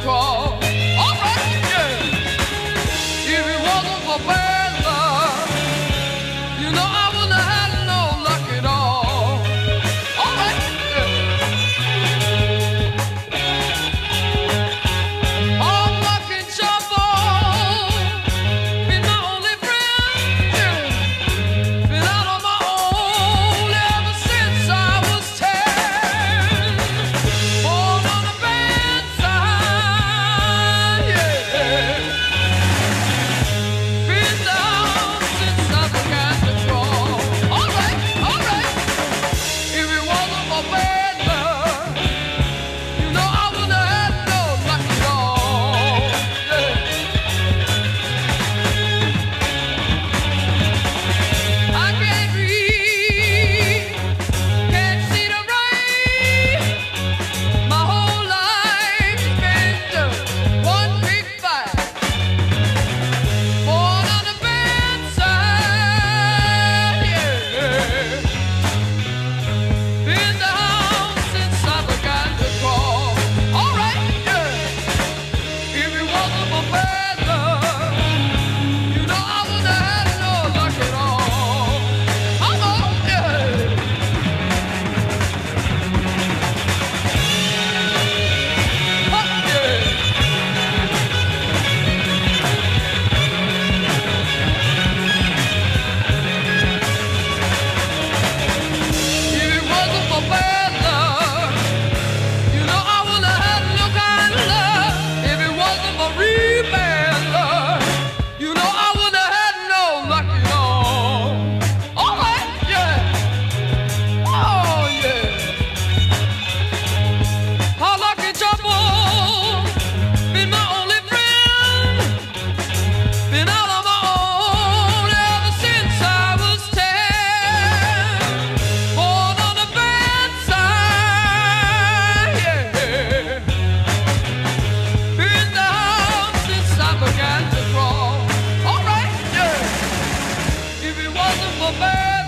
Call, All right, yeah. If it wasn't for bad. For bad